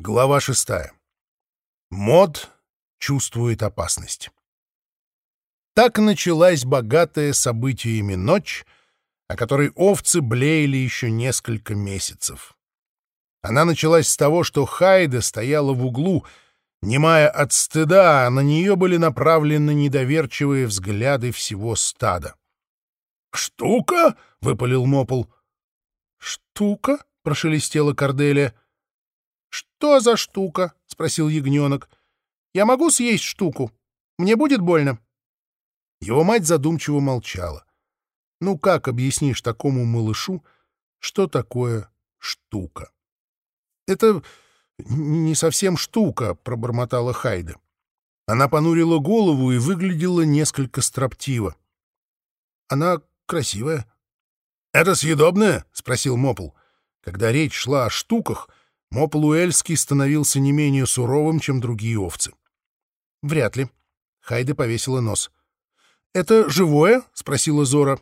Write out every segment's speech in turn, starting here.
Глава шестая. Мод чувствует опасность. Так началась богатая событиями ночь, о которой овцы блеяли еще несколько месяцев. Она началась с того, что Хайда стояла в углу, немая от стыда, а на нее были направлены недоверчивые взгляды всего стада. «Штука?» — выпалил Мопл. «Штука?» — прошелестела Корделия. «Что за штука?» — спросил ягненок. «Я могу съесть штуку? Мне будет больно?» Его мать задумчиво молчала. Ну как объяснишь такому малышу, что такое штука? «Это не совсем штука», — пробормотала Хайда. Она понурила голову и выглядела несколько строптиво. «Она красивая». «Это съедобное?» — спросил Мопл. Когда речь шла о штуках, Мопл-Уэльский становился не менее суровым, чем другие овцы. «Вряд ли». Хайда повесила нос. «Это живое?» — спросила Зора.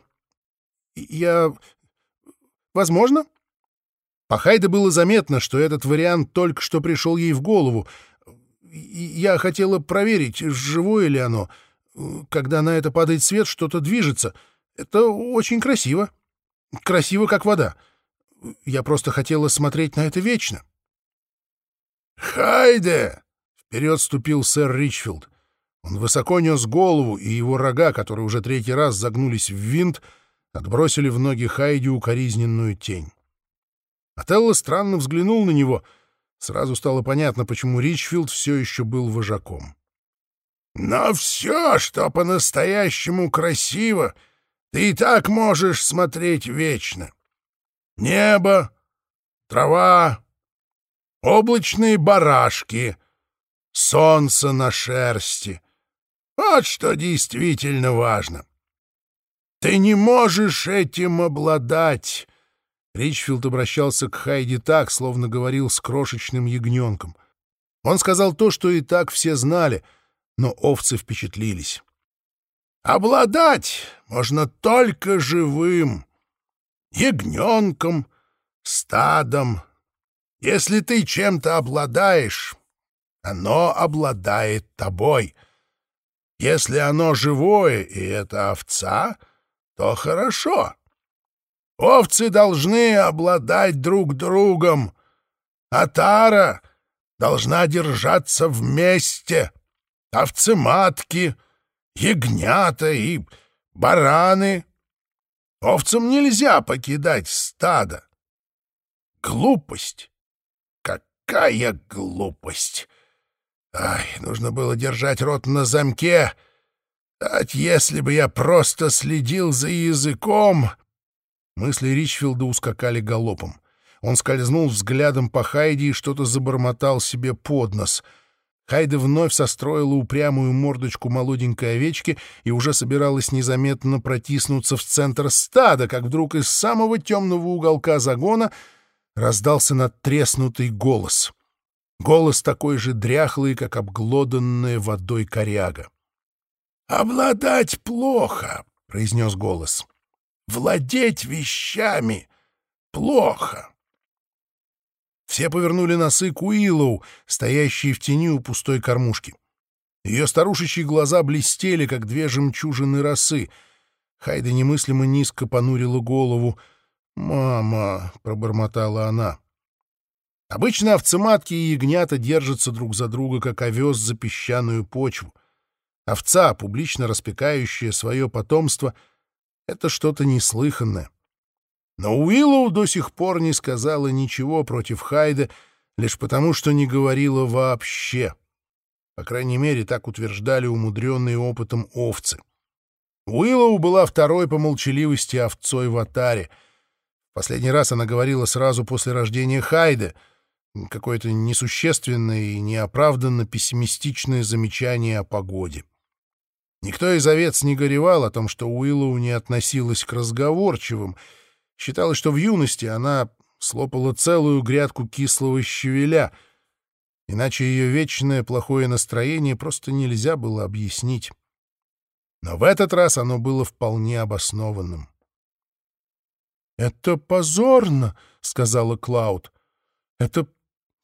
«Я... возможно?» По Хайде было заметно, что этот вариант только что пришел ей в голову. Я хотела проверить, живое ли оно. Когда на это падает свет, что-то движется. Это очень красиво. Красиво, как вода. Я просто хотела смотреть на это вечно. «Хайде!» — вперед ступил сэр Ричфилд. Он высоко нес голову, и его рога, которые уже третий раз загнулись в винт, отбросили в ноги Хайди укоризненную тень. Отелло странно взглянул на него. Сразу стало понятно, почему Ричфилд все еще был вожаком. «Но все, что по-настоящему красиво, ты и так можешь смотреть вечно. Небо, трава, облачные барашки, солнце на шерсти. Вот что действительно важно. Ты не можешь этим обладать. Ричфилд обращался к Хайди так, словно говорил с крошечным ягненком. Он сказал то, что и так все знали, но овцы впечатлились. Обладать можно только живым, ягненком, стадом, если ты чем-то обладаешь, оно обладает тобой. Если оно живое, и это овца, то хорошо. Овцы должны обладать друг другом, а тара должна держаться вместе. Овцы-матки, ягнята и бараны. Овцам нельзя покидать стадо. Глупость Какая глупость! Ай, нужно было держать рот на замке. Ать, если бы я просто следил за языком... Мысли Ричфилда ускакали галопом. Он скользнул взглядом по Хайди и что-то забормотал себе под нос. Хайда вновь состроила упрямую мордочку молоденькой овечки и уже собиралась незаметно протиснуться в центр стада, как вдруг из самого темного уголка загона — раздался надтреснутый голос. Голос такой же дряхлый, как обглоданная водой коряга. «Обладать плохо», — произнес голос. «Владеть вещами плохо». Все повернули носы к Уиллоу, стоящей в тени у пустой кормушки. Ее старушечьи глаза блестели, как две жемчужины росы. Хайда немыслимо низко понурила голову — «Мама!» — пробормотала она. Обычно овцематки и ягнята держатся друг за друга, как овес за песчаную почву. Овца, публично распекающая свое потомство, — это что-то неслыханное. Но Уиллоу до сих пор не сказала ничего против Хайда, лишь потому, что не говорила вообще. По крайней мере, так утверждали умудренные опытом овцы. Уиллоу была второй по молчаливости овцой в Атаре — Последний раз она говорила сразу после рождения Хайда. Какое-то несущественное и неоправданно пессимистичное замечание о погоде. Никто из овец не горевал о том, что Уиллоу не относилась к разговорчивым. Считалось, что в юности она слопала целую грядку кислого щавеля, иначе ее вечное плохое настроение просто нельзя было объяснить. Но в этот раз оно было вполне обоснованным. «Это позорно», — сказала Клауд. «Это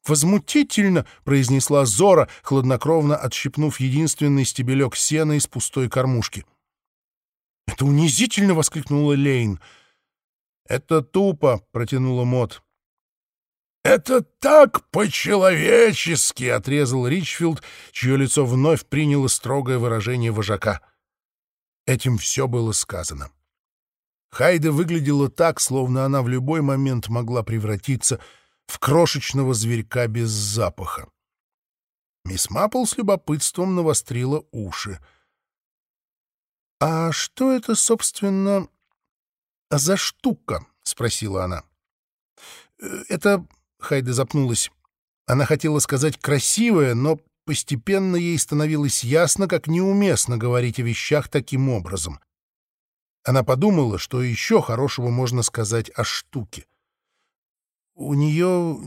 «Возмутительно!» — произнесла Зора, хладнокровно отщипнув единственный стебелек сена из пустой кормушки. «Это унизительно!» — воскликнула Лейн. «Это тупо!» — протянула Мот. «Это так по-человечески!» — отрезал Ричфилд, чье лицо вновь приняло строгое выражение вожака. Этим все было сказано. Хайда выглядела так, словно она в любой момент могла превратиться в крошечного зверька без запаха. Мисс Маппл с любопытством навострила уши. «А что это, собственно, за штука?» — спросила она. «Э, «Это Хайда запнулась. Она хотела сказать «красивая», но постепенно ей становилось ясно, как неуместно говорить о вещах таким образом. Она подумала, что еще хорошего можно сказать о штуке. «У нее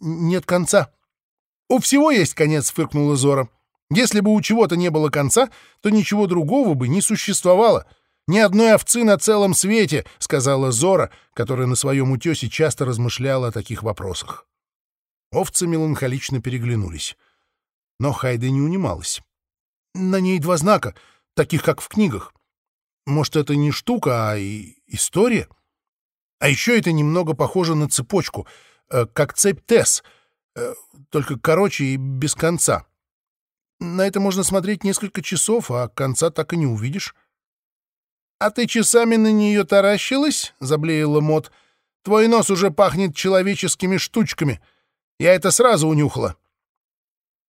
нет конца». «У всего есть конец», — фыркнула Зора. «Если бы у чего-то не было конца, то ничего другого бы не существовало. Ни одной овцы на целом свете, — сказала Зора, которая на своем утесе часто размышляла о таких вопросах. Овцы меланхолично переглянулись. Но Хайда не унималась. На ней два знака, таких, как в книгах. Может, это не штука, а и история? А еще это немного похоже на цепочку, э, как цепь Тесс, э, только короче и без конца. На это можно смотреть несколько часов, а конца так и не увидишь. «А ты часами на нее таращилась?» — заблеяла Мот. «Твой нос уже пахнет человеческими штучками. Я это сразу унюхала».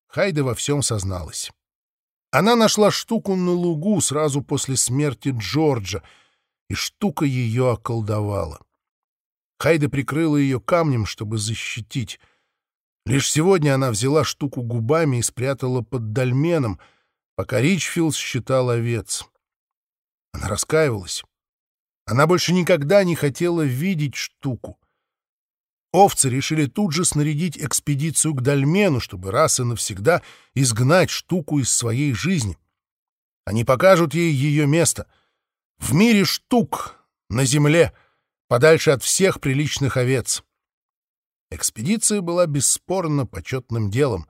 Хайда во всем созналась. Она нашла штуку на лугу сразу после смерти Джорджа, и штука ее околдовала. Хайда прикрыла ее камнем, чтобы защитить. Лишь сегодня она взяла штуку губами и спрятала под дольменом, пока Ричфилд считал овец. Она раскаивалась. Она больше никогда не хотела видеть штуку. Овцы решили тут же снарядить экспедицию к Дальмену, чтобы раз и навсегда изгнать штуку из своей жизни. Они покажут ей ее место. В мире штук, на земле, подальше от всех приличных овец. Экспедиция была бесспорно почетным делом.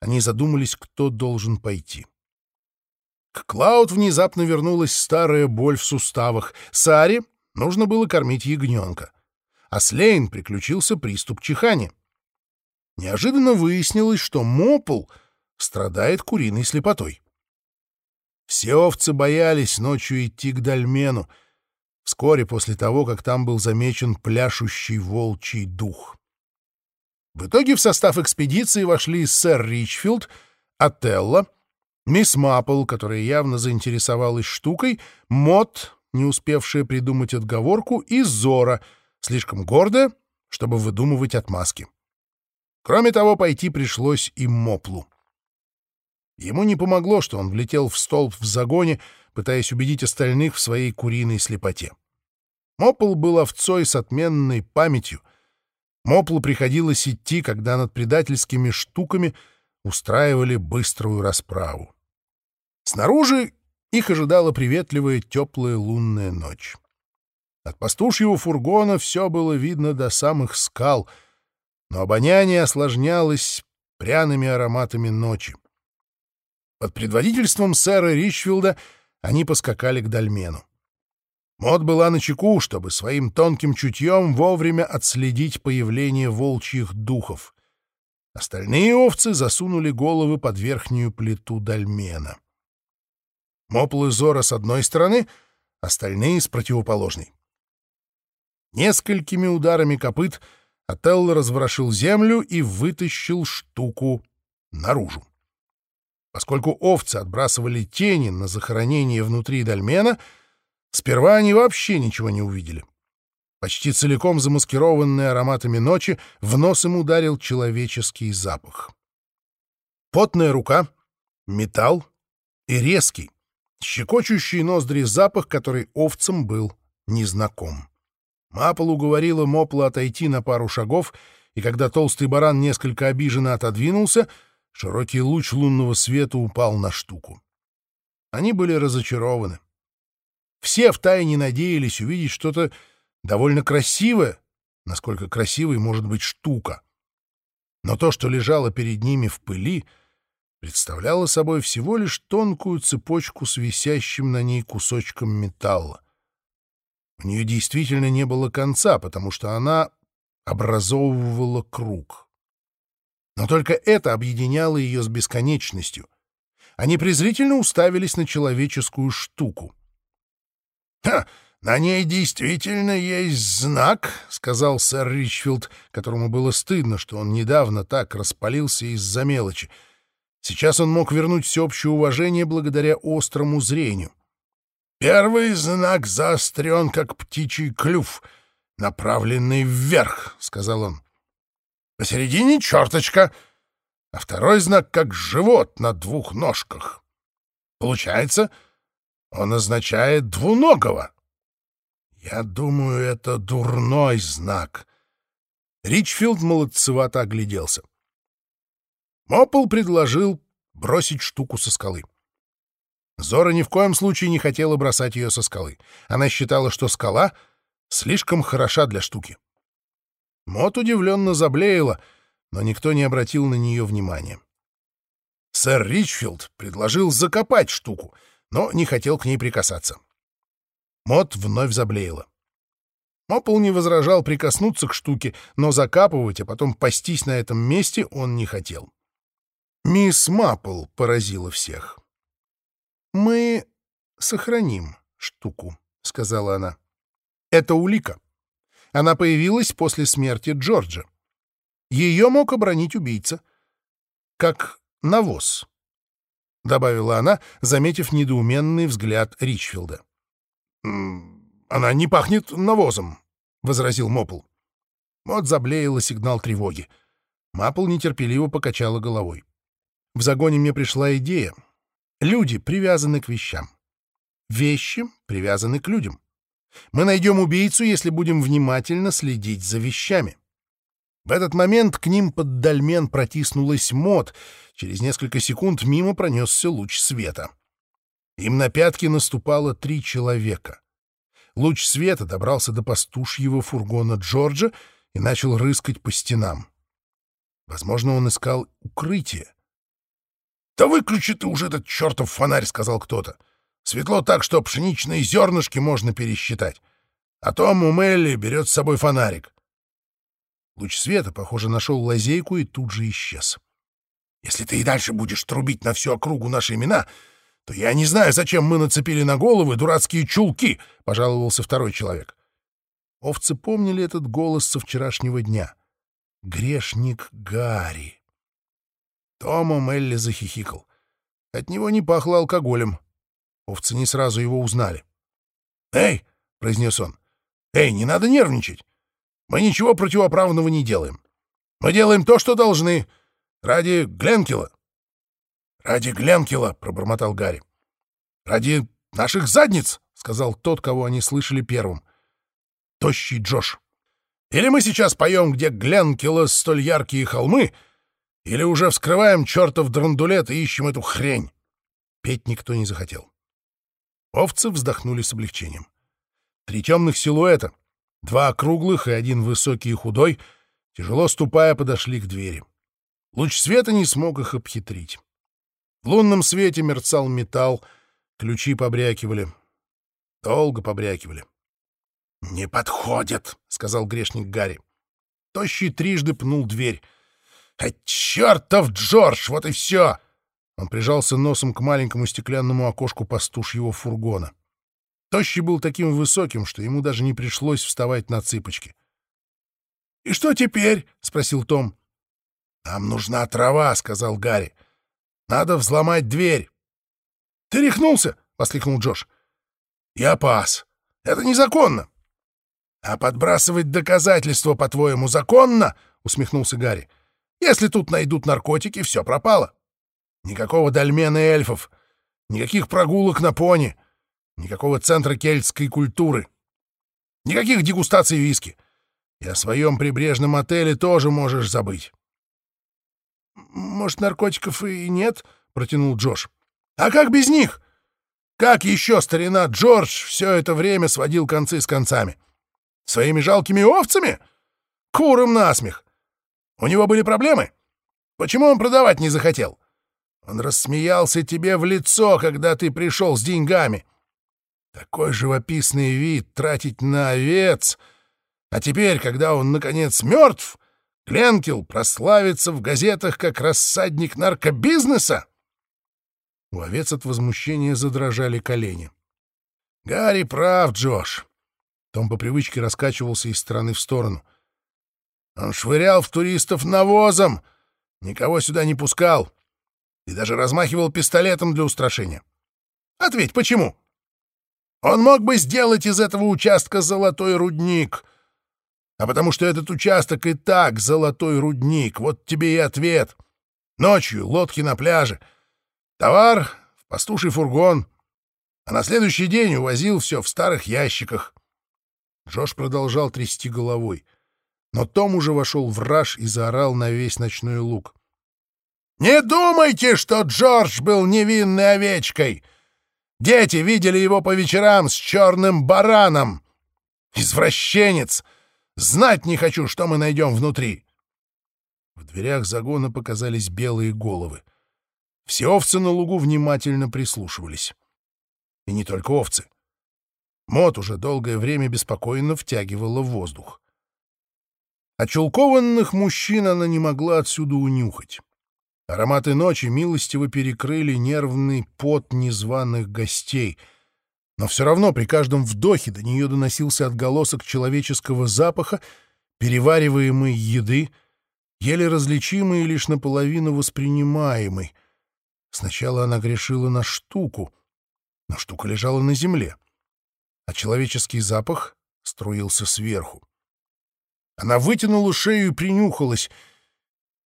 Они задумались, кто должен пойти. К Клауд внезапно вернулась старая боль в суставах. Саре нужно было кормить ягненка. А с Лейн приключился приступ чихания. Неожиданно выяснилось, что Мопл страдает куриной слепотой. Все овцы боялись ночью идти к Дальмену, вскоре после того, как там был замечен пляшущий волчий дух. В итоге в состав экспедиции вошли сэр Ричфилд, Отелло, Мисс Маппл, которая явно заинтересовалась штукой, Мот, не успевшая придумать отговорку, и Зора, слишком гордая, чтобы выдумывать отмазки. Кроме того, пойти пришлось и Моплу. Ему не помогло, что он влетел в столб в загоне, пытаясь убедить остальных в своей куриной слепоте. Мопл был овцой с отменной памятью. Моплу приходилось идти, когда над предательскими штуками устраивали быструю расправу. Снаружи их ожидала приветливая теплая лунная ночь. От пастушьего фургона все было видно до самых скал, но обоняние осложнялось пряными ароматами ночи. Под предводительством сэра Ричфилда они поскакали к Дальмену. Мод была на чеку, чтобы своим тонким чутьем вовремя отследить появление волчьих духов. Остальные овцы засунули головы под верхнюю плиту Дальмена. Мопл и Зора с одной стороны, остальные с противоположной. Несколькими ударами копыт Отелло разворошил землю и вытащил штуку наружу. Поскольку овцы отбрасывали тени на захоронение внутри дольмена, сперва они вообще ничего не увидели. Почти целиком замаскированный ароматами ночи, в нос им ударил человеческий запах. Потная рука, металл и резкий, щекочущий ноздри запах, который овцам был незнаком. Мапл уговорила Мопла отойти на пару шагов, и когда толстый баран несколько обиженно отодвинулся, широкий луч лунного света упал на штуку. Они были разочарованы. Все втайне надеялись увидеть что-то довольно красивое, насколько красивой может быть штука. Но то, что лежало перед ними в пыли, представляло собой всего лишь тонкую цепочку с висящим на ней кусочком металла. У нее действительно не было конца, потому что она образовывала круг. Но только это объединяло ее с бесконечностью. Они презрительно уставились на человеческую штуку. «Ха! На ней действительно есть знак», — сказал сэр Ричфилд, которому было стыдно, что он недавно так распалился из-за мелочи. Сейчас он мог вернуть всеобщее уважение благодаря острому зрению. «Первый знак заострен, как птичий клюв, направленный вверх», — сказал он. «Посередине черточка, а второй знак как живот на двух ножках. Получается, он означает двуногого». «Я думаю, это дурной знак». Ричфилд молодцевато огляделся. Моппл предложил бросить штуку со скалы. Зора ни в коем случае не хотела бросать ее со скалы. Она считала, что скала слишком хороша для штуки. Мот удивленно заблеяла, но никто не обратил на нее внимания. Сэр Ричфилд предложил закопать штуку, но не хотел к ней прикасаться. Мот вновь заблеяла. Мопл не возражал прикоснуться к штуке, но закапывать, а потом пастись на этом месте он не хотел. Мисс Маппл поразила всех. «Мы сохраним штуку», — сказала она. «Это улика. Она появилась после смерти Джорджа. Ее мог обронить убийца. Как навоз», — добавила она, заметив недоуменный взгляд Ричфилда. «Она не пахнет навозом», — возразил Мопл. Мот заблеяла сигнал тревоги. Мапл нетерпеливо покачала головой. В загоне мне пришла идея. Люди привязаны к вещам. Вещи привязаны к людям. Мы найдем убийцу, если будем внимательно следить за вещами. В этот момент к ним под дольмен протиснулась мод. Через несколько секунд мимо пронесся луч света. Им на пятки наступало три человека. Луч света добрался до пастушьего фургона Джорджа и начал рыскать по стенам. Возможно, он искал укрытие. «Да выключи ты уже этот чертов фонарь», — сказал кто-то. «Светло так, что пшеничные зернышки можно пересчитать. А Том у Мелли берет с собой фонарик». Луч света, похоже, нашел лазейку и тут же исчез. «Если ты и дальше будешь трубить на всю округу наши имена, то я не знаю, зачем мы нацепили на головы дурацкие чулки», — пожаловался второй человек. Овцы помнили этот голос со вчерашнего дня. Грешник Гарри. Тома Мелли захихикал. От него не пахло алкоголем. Овцы не сразу его узнали. «Эй!» — произнес он. «Эй, не надо нервничать. Мы ничего противоправного не делаем. Мы делаем то, что должны. Ради Гленкила. «Ради Гленкила», — пробормотал Гарри. «Ради наших задниц», — сказал тот, кого они слышали первым. Тощий Джош. «Или мы сейчас поем, где Гленкила столь яркие холмы, или уже вскрываем чертов драндулет и ищем эту хрень». Петь никто не захотел. Овцы вздохнули с облегчением. Три темных силуэта, два округлых и один высокий и худой, тяжело ступая, подошли к двери. Луч света не смог их обхитрить. В лунном свете мерцал металл, ключи побрякивали. Долго побрякивали. «Не подходят», — сказал грешник Гарри. Тощий трижды пнул дверь. «А чертов Джордж, вот и все!» Он прижался носом к маленькому стеклянному окошку пастушьего фургона. Тощий был таким высоким, что ему даже не пришлось вставать на цыпочки. «И что теперь?» — спросил Том. «Нам нужна трава», — сказал Гарри. Надо взломать дверь. — Ты рехнулся? — воскликнул Джош. — Я пас. Это незаконно. — А подбрасывать доказательства, по-твоему, законно? — усмехнулся Гарри. — Если тут найдут наркотики, все пропало. Никакого дольмена эльфов, никаких прогулок на пони, никакого центра кельтской культуры, никаких дегустаций виски. И о своем прибрежном отеле тоже можешь забыть. «Может, наркотиков и нет?» — протянул Джош. «А как без них? Как еще старина Джордж все это время сводил концы с концами? Своими жалкими овцами? Куром насмех. У него были проблемы? Почему он продавать не захотел? Он рассмеялся тебе в лицо, когда ты пришел с деньгами. Такой живописный вид тратить на овец. А теперь, когда он, наконец, мертв, Гленкил прославится в газетах как рассадник наркобизнеса? У овец от возмущения задрожали колени. «Гарри прав, Джош!» Том по привычке раскачивался из стороны в сторону. «Он швырял в туристов навозом, никого сюда не пускал и даже размахивал пистолетом для устрашения. Ответь, почему? Он мог бы сделать из этого участка золотой рудник. А потому что этот участок и так золотой рудник. Вот тебе и ответ. Ночью лодки на пляже. Товар в пастуший фургон а на следующий день увозил все в старых ящиках. Джош продолжал трясти головой, но Том уже вошел в раж и заорал на весь ночной луг. «Не думайте, что Джордж был невинной овечкой! Дети видели его по вечерам с черным бараном! Извращенец! Знать не хочу, что мы найдем внутри!» В дверях загона показались белые головы. Все овцы на лугу внимательно прислушивались. И не только овцы. Мот уже долгое время беспокойно втягивала воздух. Очелкованных мужчин она не могла отсюда унюхать. Ароматы ночи милостиво перекрыли нервный пот незваных гостей. Но все равно при каждом вдохе до нее доносился отголосок человеческого запаха, перевариваемой еды, еле различимый и лишь наполовину воспринимаемый. Сначала она грешила на штуку — но штука лежала на земле, а человеческий запах струился сверху. Она вытянула шею и принюхалась.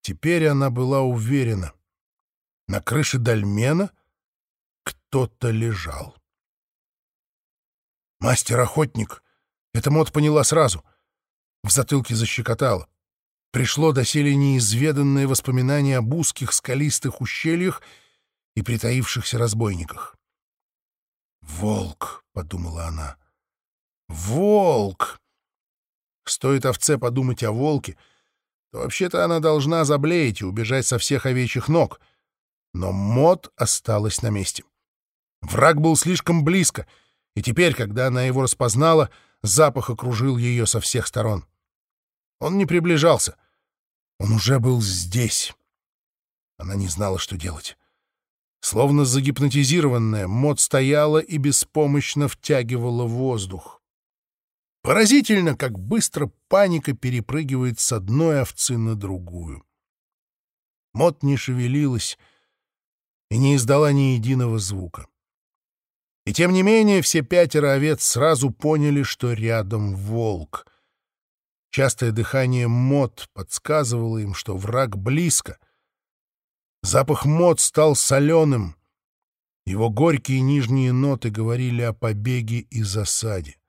Теперь она была уверена. На крыше дольмена кто-то лежал. Мастер-охотник. Это Мот поняла сразу. В затылке защекотало. Пришло доселе неизведанное воспоминание об узких скалистых ущельях и притаившихся разбойниках. «Волк!» — подумала она. «Волк!» Стоит овце подумать о волке, то вообще-то она должна заблеять и убежать со всех овечьих ног. Но Мод осталась на месте. Враг был слишком близко, и теперь, когда она его распознала, запах окружил ее со всех сторон. Он не приближался. Он уже был здесь. Она не знала, что делать. Словно загипнотизированная, Мот стояла и беспомощно втягивала воздух. Поразительно, как быстро паника перепрыгивает с одной овцы на другую. Мот не шевелилась и не издала ни единого звука. И тем не менее все пятеро овец сразу поняли, что рядом волк. Частое дыхание Мот подсказывало им, что враг близко — Запах мод стал соленым. Его горькие нижние ноты говорили о побеге и засаде.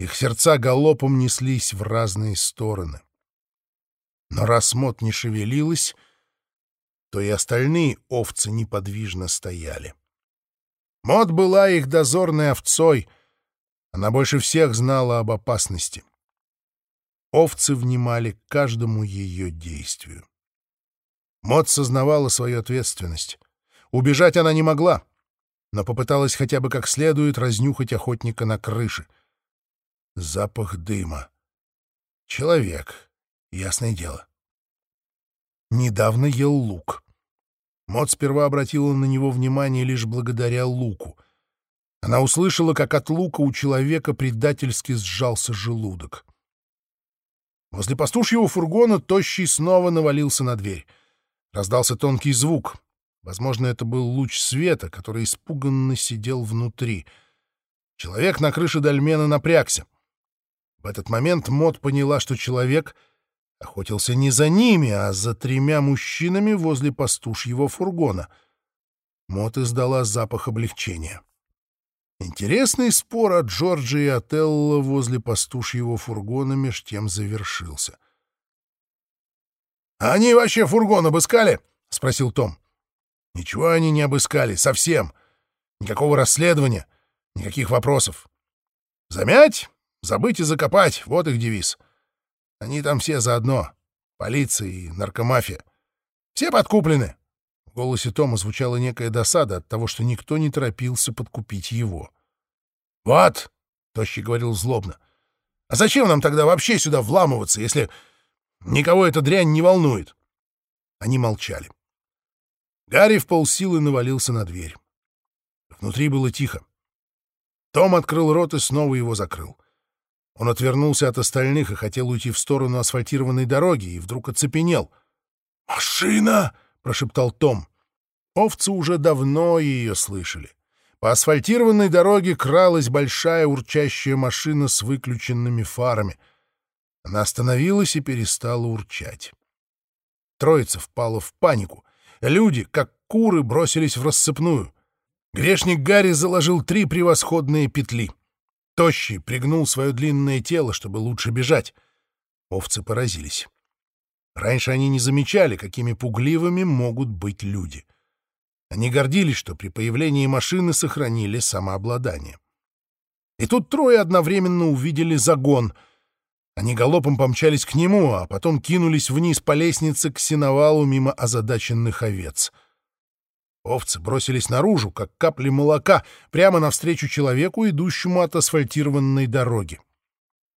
Их сердца галопом неслись в разные стороны. Но раз мод не шевелилась, то и остальные овцы неподвижно стояли. Мод была их дозорной овцой. Она больше всех знала об опасности. Овцы внимали каждому ее действию. Мот сознавала свою ответственность. Убежать она не могла, но попыталась хотя бы как следует разнюхать охотника на крыше. Запах дыма. Человек, ясное дело. Недавно ел лук. Мот сперва обратила на него внимание лишь благодаря луку. Она услышала, как от лука у человека предательски сжался желудок. Возле пастушьего фургона Тощий снова навалился на дверь. Раздался тонкий звук. Возможно, это был луч света, который испуганно сидел внутри. Человек на крыше дольмена напрягся. В этот момент Мот поняла, что человек охотился не за ними, а за тремя мужчинами возле пастушьего фургона. Мот издала запах облегчения. Интересный спор от Джорджа и Отелло возле пастушьего фургона меж тем завершился — «А они вообще фургон обыскали?» — спросил Том. «Ничего они не обыскали, совсем. Никакого расследования, никаких вопросов. Замять, забыть и закопать — вот их девиз. Они там все заодно, полиция и наркомафия. Все подкуплены. В голосе Тома звучала некая досада от того, что никто не торопился подкупить его. «Вот!» — Тощий говорил злобно. «А зачем нам тогда вообще сюда вламываться, если никого эта дрянь не волнует?» Они молчали. Гарри в полсилы навалился на дверь. Внутри было тихо. Том открыл рот и снова его закрыл. Он отвернулся от остальных и хотел уйти в сторону асфальтированной дороги, и вдруг оцепенел. «Машина!» — прошептал Том. Овцы уже давно ее слышали. По асфальтированной дороге кралась большая урчащая машина с выключенными фарами. Она остановилась и перестала урчать. Троица впала в панику. Люди, как куры, бросились в рассыпную. Грешник Гарри заложил три превосходные петли. Тощий пригнул свое длинное тело, чтобы лучше бежать. Овцы поразились. Раньше они не замечали, какими пугливыми могут быть люди. Они гордились, что при появлении машины сохранили самообладание. И тут трое одновременно увидели загон. Они галопом помчались к нему, а потом кинулись вниз по лестнице к сеновалу мимо озадаченных овец — Овцы бросились наружу, как капли молока, прямо навстречу человеку, идущему от асфальтированной дороги.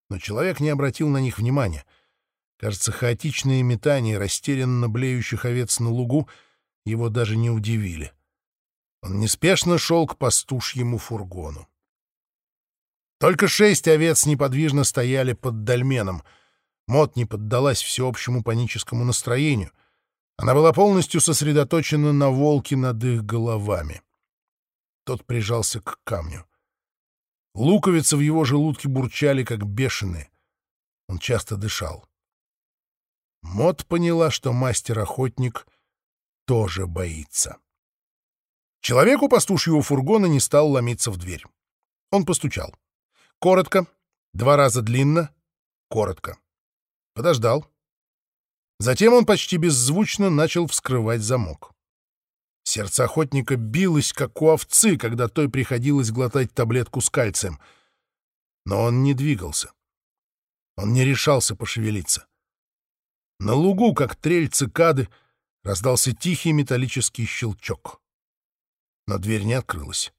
Но человек не обратил на них внимания. Кажется, хаотичные метания растерянно блеющих овец на лугу его даже не удивили. Он неспешно шел к пастушьему фургону. Только шесть овец неподвижно стояли под дольменом. Мот не поддалась всеобщему паническому настроению — она была полностью сосредоточена на волке над их головами. Тот прижался к камню. Луковицы в его желудке бурчали, как бешеные. Он часто дышал. Мот поняла, что мастер-охотник тоже боится. Человек у пастушьего фургона не стал ломиться в дверь. Он постучал. Коротко, два раза длинно, коротко. Подождал. Затем он почти беззвучно начал вскрывать замок. Сердце охотника билось, как у овцы, когда той приходилось глотать таблетку с кальцием. Но он не двигался. Он не решался пошевелиться. На лугу, как трель цикады, раздался тихий металлический щелчок. Но дверь не открылась.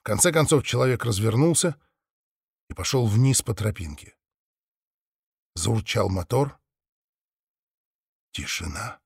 В конце концов человек развернулся и пошел вниз по тропинке. Заурчал мотор — Тишина.